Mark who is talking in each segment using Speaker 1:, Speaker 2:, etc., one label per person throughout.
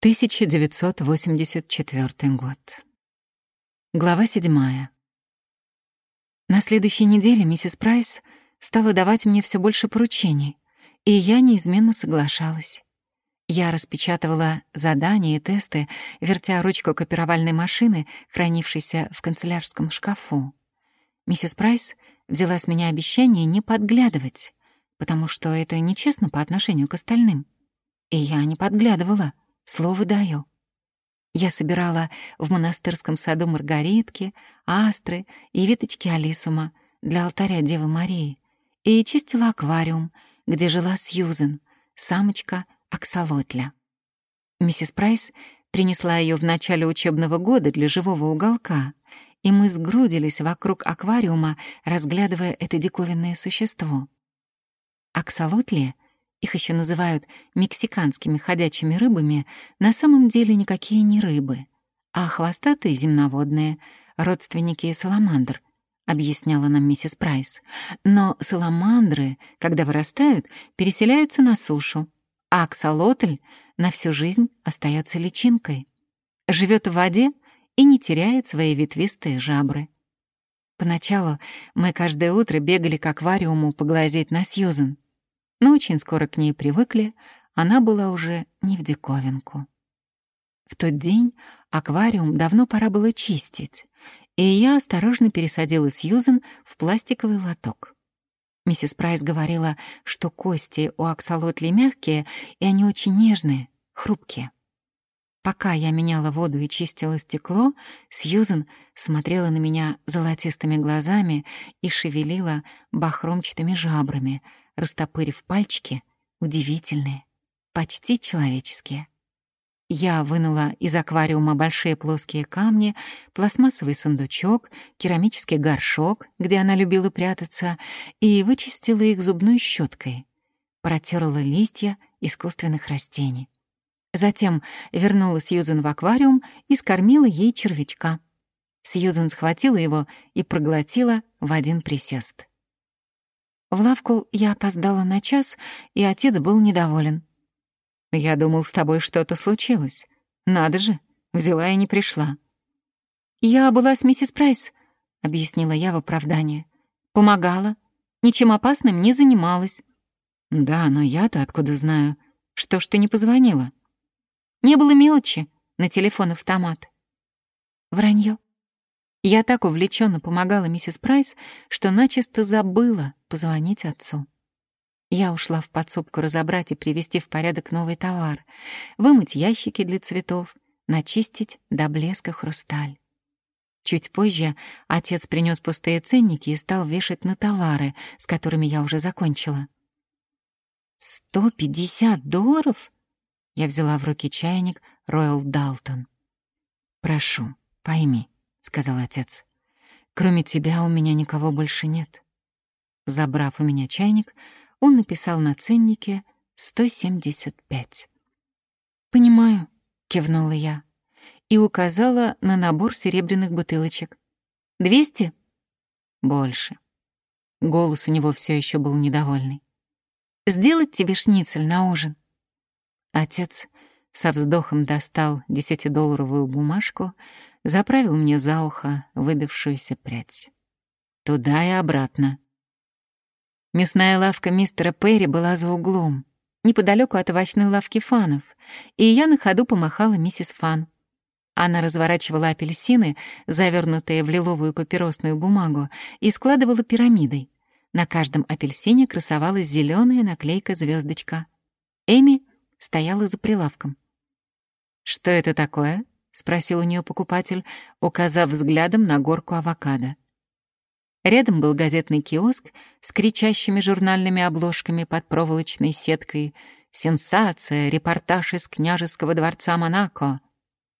Speaker 1: 1984 год. Глава седьмая. На следующей неделе миссис Прайс стала давать мне все больше поручений, и я неизменно соглашалась. Я распечатывала задания и тесты, вертя ручку копировальной машины, хранившейся в канцелярском шкафу. Миссис Прайс взяла с меня обещание не подглядывать, потому что это нечестно по отношению к остальным. И я не подглядывала — Слово даю. Я собирала в монастырском саду маргаритки, астры и веточки алисума для алтаря Девы Марии и чистила аквариум, где жила Сьюзен, самочка аксолотля. Миссис Прайс принесла ее в начале учебного года для живого уголка, и мы сгрудились вокруг аквариума, разглядывая это диковинное существо. Аксолотли — их еще называют мексиканскими ходячими рыбами, на самом деле никакие не рыбы, а хвостатые земноводные, родственники саламандр, объясняла нам миссис Прайс. Но саламандры, когда вырастают, переселяются на сушу, а аксолотль на всю жизнь остается личинкой. Живет в воде и не теряет свои ветвистые жабры. Поначалу мы каждое утро бегали к аквариуму поглазеть на Сьюзен но очень скоро к ней привыкли, она была уже не в диковинку. В тот день аквариум давно пора было чистить, и я осторожно пересадила Сьюзен в пластиковый лоток. Миссис Прайс говорила, что кости у аксолотли мягкие, и они очень нежные, хрупкие. Пока я меняла воду и чистила стекло, Сьюзен смотрела на меня золотистыми глазами и шевелила бахромчатыми жабрами, растопырив пальчики, удивительные, почти человеческие. Я вынула из аквариума большие плоские камни, пластмассовый сундучок, керамический горшок, где она любила прятаться, и вычистила их зубной щеткой. Протерла листья искусственных растений. Затем вернула Сьюзен в аквариум и скормила ей червячка. Сьюзен схватила его и проглотила в один присест. В лавку я опоздала на час, и отец был недоволен. «Я думал, с тобой что-то случилось. Надо же, взяла и не пришла». «Я была с миссис Прайс», — объяснила я в оправдание. «Помогала. Ничем опасным не занималась». «Да, но я-то откуда знаю? Что ж ты не позвонила?» «Не было мелочи на телефон-автомат». Вранье. Я так увлеченно помогала миссис Прайс, что начисто забыла позвонить отцу. Я ушла в подсобку разобрать и привести в порядок новый товар, вымыть ящики для цветов, начистить до блеска хрусталь. Чуть позже отец принес пустые ценники и стал вешать на товары, с которыми я уже закончила. «Сто пятьдесят долларов?» Я взяла в руки чайник Роyal Далтон. «Прошу, пойми, сказал отец. «Кроме тебя у меня никого больше нет». Забрав у меня чайник, он написал на ценнике 175. «Понимаю», — кивнула я и указала на набор серебряных бутылочек. «Двести?» «Больше». Голос у него все еще был недовольный. «Сделать тебе шницель на ужин?» Отец со вздохом достал десятидолларовую бумажку, заправил мне за ухо выбившуюся прядь. Туда и обратно. Мясная лавка мистера Перри была за углом, неподалеку от овощной лавки Фанов, и я на ходу помахала миссис Фан. Она разворачивала апельсины, завернутые в лиловую папиросную бумагу, и складывала пирамидой. На каждом апельсине красовалась зеленая наклейка звездочка. Эми стояла за прилавком. «Что это такое?» — спросил у нее покупатель, указав взглядом на горку авокадо. Рядом был газетный киоск с кричащими журнальными обложками под проволочной сеткой «Сенсация! Репортаж из княжеского дворца Монако!»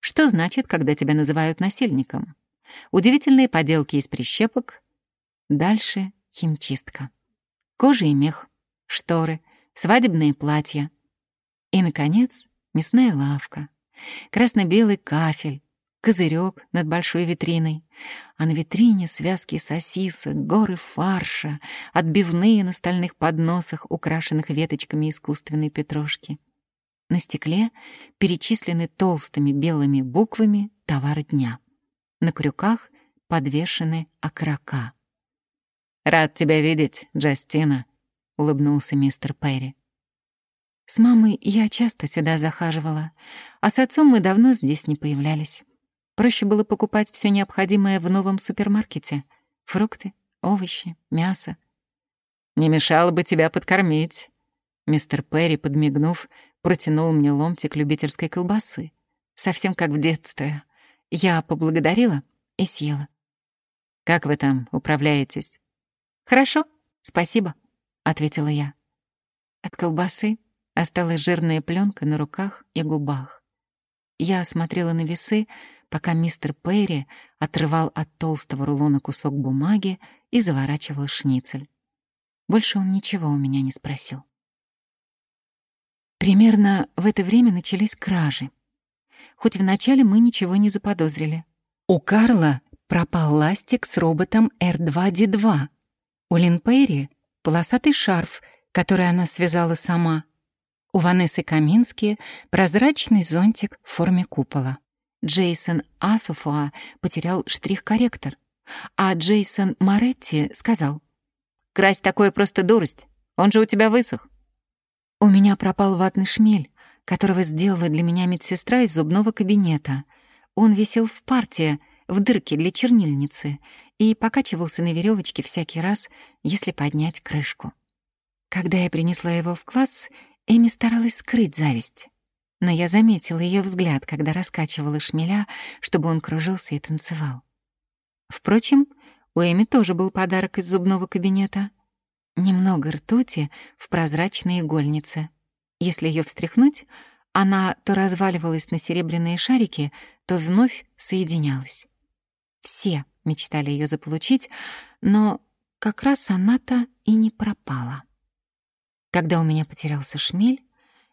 Speaker 1: Что значит, когда тебя называют насильником? Удивительные поделки из прищепок. Дальше химчистка. Кожа и мех, шторы, свадебные платья. И, наконец, мясная лавка красно-белый кафель, козырек над большой витриной, а на витрине связки сосисок, горы фарша, отбивные на стальных подносах, украшенных веточками искусственной петрушки. На стекле перечислены толстыми белыми буквами товары дня. На крюках подвешены окрока. «Рад тебя видеть, Джастина», — улыбнулся мистер Перри. С мамой я часто сюда захаживала, а с отцом мы давно здесь не появлялись. Проще было покупать все необходимое в новом супермаркете — фрукты, овощи, мясо. «Не мешало бы тебя подкормить». Мистер Перри, подмигнув, протянул мне ломтик любительской колбасы. Совсем как в детстве. Я поблагодарила и съела. «Как вы там управляетесь?» «Хорошо, спасибо», — ответила я. От колбасы осталась жирная пленка на руках и губах. Я осмотрела на весы, пока мистер Перри отрывал от толстого рулона кусок бумаги и заворачивал шницель. Больше он ничего у меня не спросил. Примерно в это время начались кражи. Хоть вначале мы ничего не заподозрили. У Карла пропал ластик с роботом R2-D2. У Лин Перри — полосатый шарф, который она связала сама. У Ванессы Камински — прозрачный зонтик в форме купола. Джейсон Асуфуа потерял штрих-корректор, а Джейсон Моретти сказал, «Красть такое просто дурость, он же у тебя высох». У меня пропал ватный шмель, которого сделала для меня медсестра из зубного кабинета. Он висел в партии, в дырке для чернильницы, и покачивался на веревочке всякий раз, если поднять крышку. Когда я принесла его в класс, Эми старалась скрыть зависть но я заметила ее взгляд, когда раскачивала шмеля, чтобы он кружился и танцевал. Впрочем, у Эми тоже был подарок из зубного кабинета. Немного ртути в прозрачной игольнице. Если ее встряхнуть, она то разваливалась на серебряные шарики, то вновь соединялась. Все мечтали ее заполучить, но как раз она-то и не пропала. Когда у меня потерялся шмель,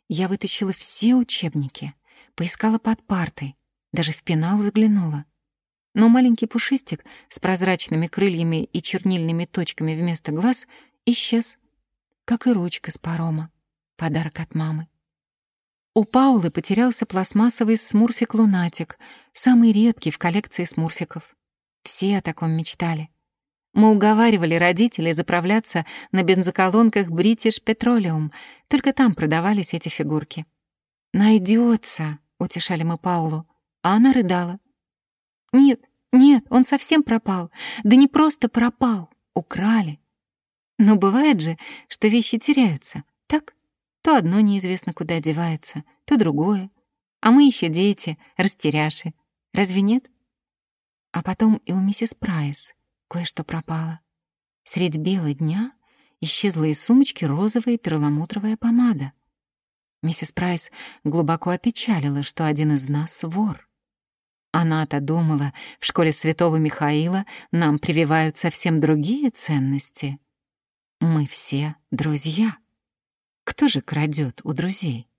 Speaker 1: я вытащила все учебники, поискала под партой, даже в пенал заглянула. Но маленький пушистик с прозрачными крыльями и чернильными точками вместо глаз исчез, как и ручка с парома, подарок от мамы. У Паулы потерялся пластмассовый смурфик-лунатик, самый редкий в коллекции смурфиков. Все о таком мечтали. Мы уговаривали родителей заправляться на бензоколонках British Petroleum, только там продавались эти фигурки. Найдется, утешали мы Паулу, а она рыдала. «Нет, нет, он совсем пропал. Да не просто пропал, украли». Но бывает же, что вещи теряются, так? То одно неизвестно куда девается, то другое. А мы еще дети, растеряши. Разве нет? А потом и у миссис Прайс Кое-что пропало. Средь бела дня исчезла из сумочки розовая перламутровая помада. Миссис Прайс глубоко опечалила, что один из нас — вор. Она-то думала, в школе святого Михаила нам прививают совсем другие ценности. Мы все друзья. Кто же крадет у друзей?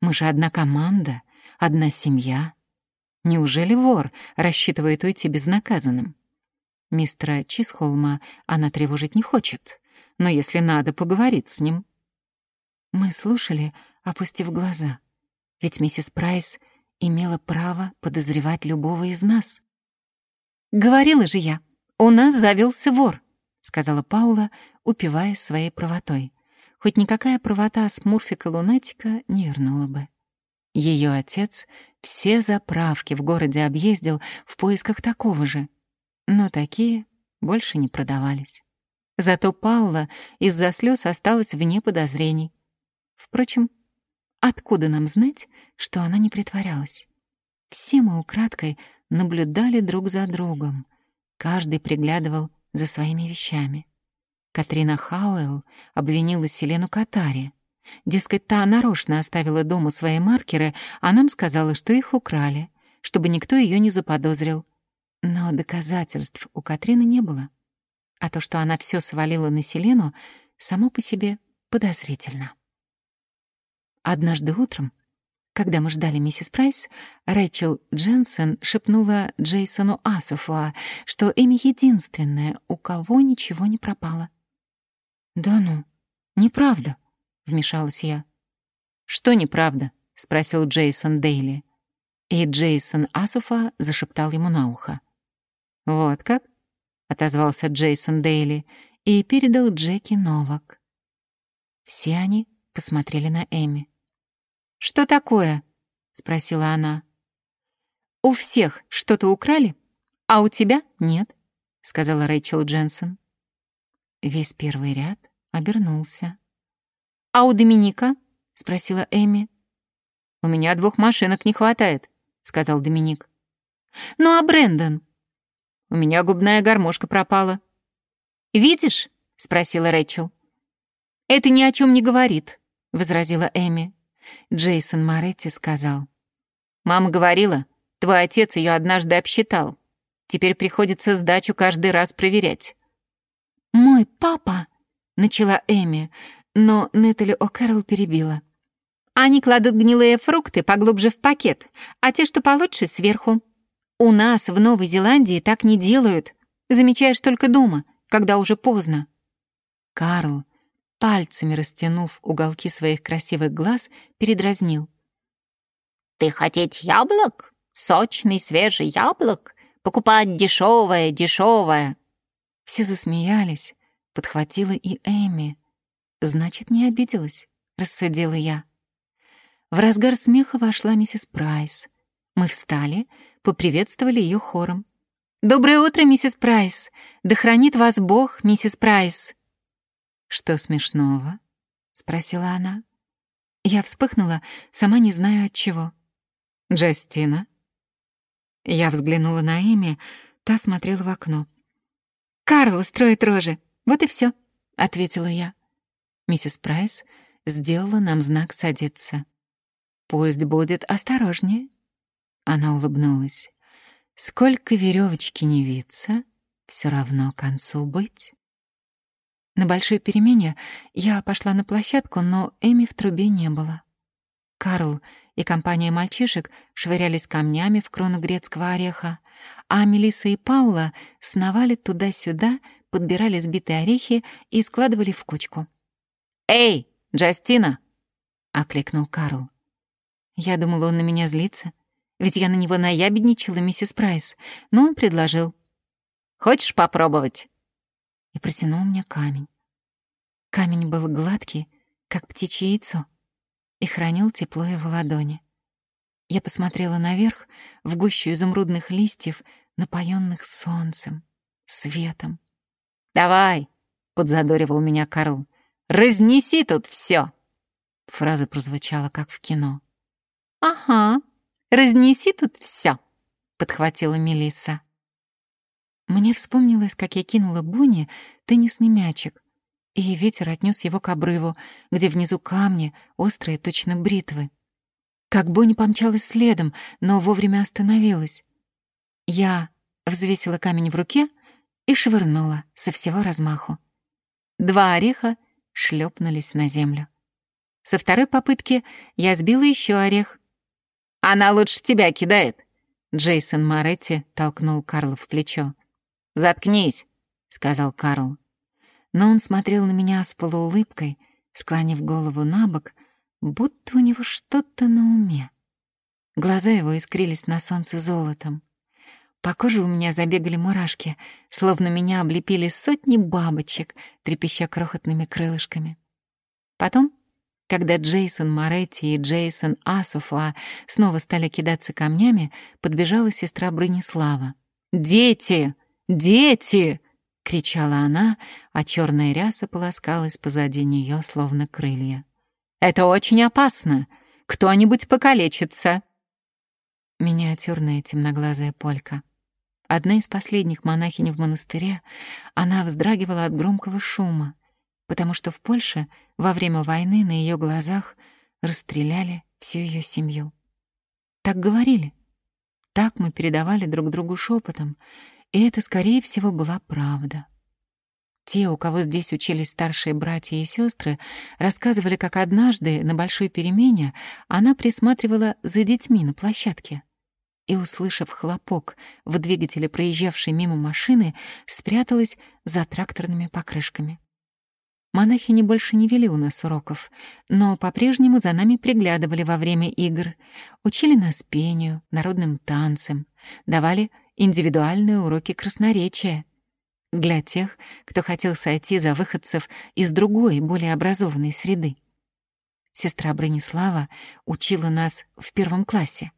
Speaker 1: Мы же одна команда, одна семья. Неужели вор рассчитывает уйти безнаказанным? Мистера Чисхолма она тревожить не хочет, но если надо, поговорить с ним. Мы слушали, опустив глаза, ведь миссис Прайс имела право подозревать любого из нас. «Говорила же я, у нас завелся вор», — сказала Паула, упиваясь своей правотой. Хоть никакая правота Смурфика-лунатика не вернула бы. Ее отец все заправки в городе объездил в поисках такого же — но такие больше не продавались. Зато Паула из-за слез осталась вне подозрений. Впрочем, откуда нам знать, что она не притворялась? Все мы украдкой наблюдали друг за другом. Каждый приглядывал за своими вещами. Катрина Хауэлл обвинила Селену Катари. Дескать, та нарочно оставила дома свои маркеры, а нам сказала, что их украли, чтобы никто ее не заподозрил. Но доказательств у Катрины не было. А то, что она все свалила на Селену, само по себе подозрительно. Однажды утром, когда мы ждали миссис Прайс, Рэйчел Дженсен шепнула Джейсону Асуфуа, что Эми единственная, у кого ничего не пропало. «Да ну, неправда», — вмешалась я. «Что неправда?» — спросил Джейсон Дейли. И Джейсон Асуфа зашептал ему на ухо. «Вот как?» — отозвался Джейсон Дейли и передал Джеки Новак. Все они посмотрели на Эми. «Что такое?» — спросила она. «У всех что-то украли, а у тебя нет», — сказала Рэйчел Дженсен. Весь первый ряд обернулся. «А у Доминика?» — спросила Эми. «У меня двух машинок не хватает», — сказал Доминик. «Ну а Брэндон?» «У меня губная гармошка пропала». «Видишь?» — спросила Рэйчел. «Это ни о чем не говорит», — возразила Эми. Джейсон Моретти сказал. «Мама говорила, твой отец ее однажды обсчитал. Теперь приходится сдачу каждый раз проверять». «Мой папа», — начала Эми, но Нетали О'Кэрролл перебила. «Они кладут гнилые фрукты поглубже в пакет, а те, что получше, сверху. У нас в Новой Зеландии так не делают. Замечаешь только дома, когда уже поздно». Карл, пальцами растянув уголки своих красивых глаз, передразнил. «Ты хотеть яблок? Сочный свежий яблок? Покупать дешевое, дешевое!» Все засмеялись, подхватила и Эми. «Значит, не обиделась», — рассудила я. В разгар смеха вошла миссис Прайс. Мы встали, поприветствовали ее хором. «Доброе утро, миссис Прайс! Да хранит вас Бог, миссис Прайс!» «Что смешного?» — спросила она. Я вспыхнула, сама не знаю от чего. «Джастина?» Я взглянула на Эми, та смотрела в окно. «Карл строит рожи. Вот и все, ответила я. Миссис Прайс сделала нам знак садиться. «Пусть будет осторожнее». Она улыбнулась. «Сколько веревочки не виться, все равно к концу быть». На большой перемене я пошла на площадку, но Эми в трубе не было. Карл и компания мальчишек швырялись камнями в крону грецкого ореха, а Мелисса и Паула сновали туда-сюда, подбирали сбитые орехи и складывали в кучку. «Эй, Джастина!» — окликнул Карл. Я думала, он на меня злится, ведь я на него наябедничала, миссис Прайс, но он предложил. «Хочешь попробовать?» И протянул мне камень. Камень был гладкий, как птичье яйцо, и хранил тепло его ладони. Я посмотрела наверх, в гущу изумрудных листьев, напоенных солнцем, светом. «Давай!» — подзадоривал меня Карл. «Разнеси тут все!» Фраза прозвучала, как в кино. «Ага, разнеси тут все, подхватила Мелисса. Мне вспомнилось, как я кинула Буни теннисный мячик, и ветер отнес его к обрыву, где внизу камни, острые, точно бритвы. Как Бонни помчалась следом, но вовремя остановилась. Я взвесила камень в руке и швырнула со всего размаху. Два ореха шлепнулись на землю. Со второй попытки я сбила еще орех. «Она лучше тебя кидает!» Джейсон Моретти толкнул Карла в плечо. «Заткнись!» — сказал Карл. Но он смотрел на меня с полуулыбкой, склонив голову на бок — будто у него что-то на уме. Глаза его искрились на солнце золотом. По коже у меня забегали мурашки, словно меня облепили сотни бабочек, трепеща крохотными крылышками. Потом, когда Джейсон Моретти и Джейсон Асуфа снова стали кидаться камнями, подбежала сестра Бронислава. «Дети! Дети!» — кричала она, а черная ряса полоскалась позади нее, словно крылья. Это очень опасно. Кто-нибудь покалечится. Миниатюрная темноглазая полька. Одна из последних монахинь в монастыре, она вздрагивала от громкого шума, потому что в Польше во время войны на ее глазах расстреляли всю ее семью. Так говорили. Так мы передавали друг другу шепотом, и это, скорее всего, была правда. Те, у кого здесь учились старшие братья и сестры, рассказывали, как однажды на большой перемене она присматривала за детьми на площадке и, услышав хлопок в двигателе проезжавшей мимо машины, спряталась за тракторными покрышками. Монахини больше не вели у нас уроков, но по-прежнему за нами приглядывали во время игр, учили нас пению, народным танцам, давали индивидуальные уроки красноречия для тех, кто хотел сойти за выходцев из другой, более образованной среды. Сестра Бронислава учила нас в первом классе.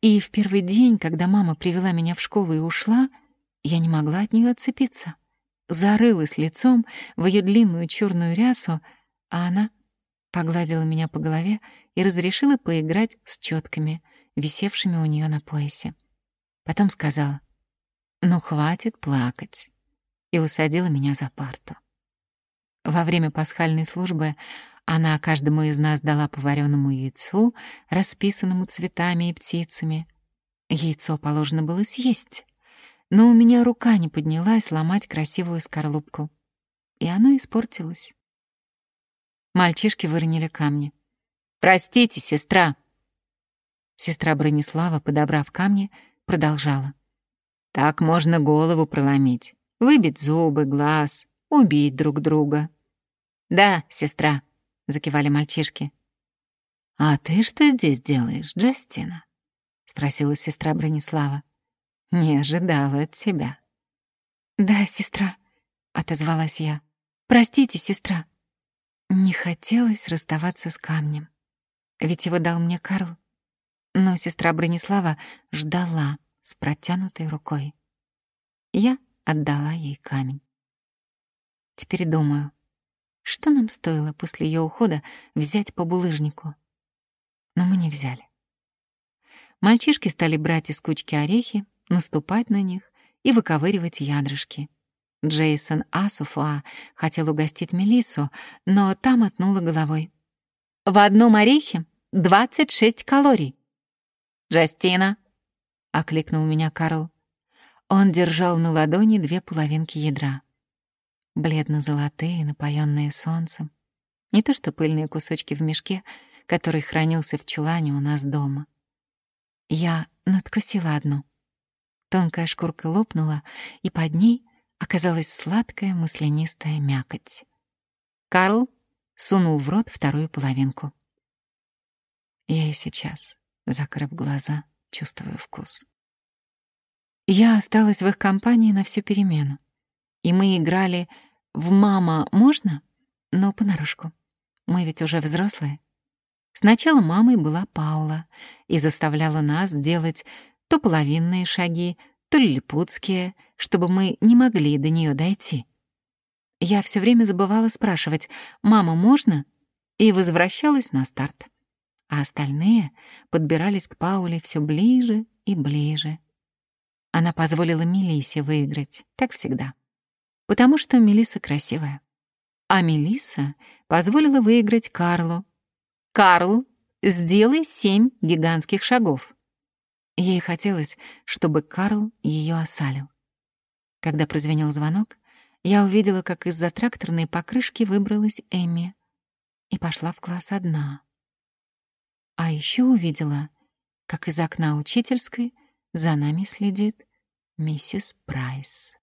Speaker 1: И в первый день, когда мама привела меня в школу и ушла, я не могла от нее отцепиться. Зарылась лицом в ее длинную черную рясу, а она погладила меня по голове и разрешила поиграть с четками, висевшими у нее на поясе. Потом сказала, «Ну, хватит плакать», и усадила меня за парту. Во время пасхальной службы она каждому из нас дала по вареному яйцу, расписанному цветами и птицами. Яйцо положено было съесть, но у меня рука не поднялась ломать красивую скорлупку, и оно испортилось. Мальчишки выронили камни. «Простите, сестра!» Сестра Бронислава, подобрав камни, продолжала. «Так можно голову проломить, выбить зубы, глаз, убить друг друга». «Да, сестра», — закивали мальчишки. «А ты что здесь делаешь, Джастина?» — спросила сестра Бронислава. «Не ожидала от тебя». «Да, сестра», — отозвалась я. «Простите, сестра». Не хотелось расставаться с камнем, ведь его дал мне Карл. Но сестра Бронислава ждала с протянутой рукой. Я отдала ей камень. Теперь думаю, что нам стоило после ее ухода взять по булыжнику? Но мы не взяли. Мальчишки стали брать из кучки орехи, наступать на них и выковыривать ядрышки. Джейсон Асуфуа хотел угостить Мелиссу, но та мотнула головой. «В одном орехе 26 калорий!» «Джастина!» — окликнул меня Карл. Он держал на ладони две половинки ядра бледно-золотые, напоенные солнцем. Не то что пыльные кусочки в мешке, который хранился в чулане у нас дома. Я надкусила одну. Тонкая шкурка лопнула, и под ней оказалась сладкая маслянистая мякоть. Карл сунул в рот вторую половинку. Я и сейчас, закрыв глаза, чувствую вкус. Я осталась в их компании на всю перемену и мы играли в «Мама, можно?» но понарошку. Мы ведь уже взрослые. Сначала мамой была Паула и заставляла нас делать то половинные шаги, то лилипутские, чтобы мы не могли до нее дойти. Я все время забывала спрашивать «Мама, можно?» и возвращалась на старт. А остальные подбирались к Пауле все ближе и ближе. Она позволила Мелисе выиграть, как всегда потому что Мелиса красивая. А Мелиса позволила выиграть Карлу. «Карл, сделай семь гигантских шагов». Ей хотелось, чтобы Карл ее осалил. Когда прозвенел звонок, я увидела, как из-за тракторной покрышки выбралась Эми и пошла в класс одна. А еще увидела, как из окна учительской за нами следит миссис Прайс.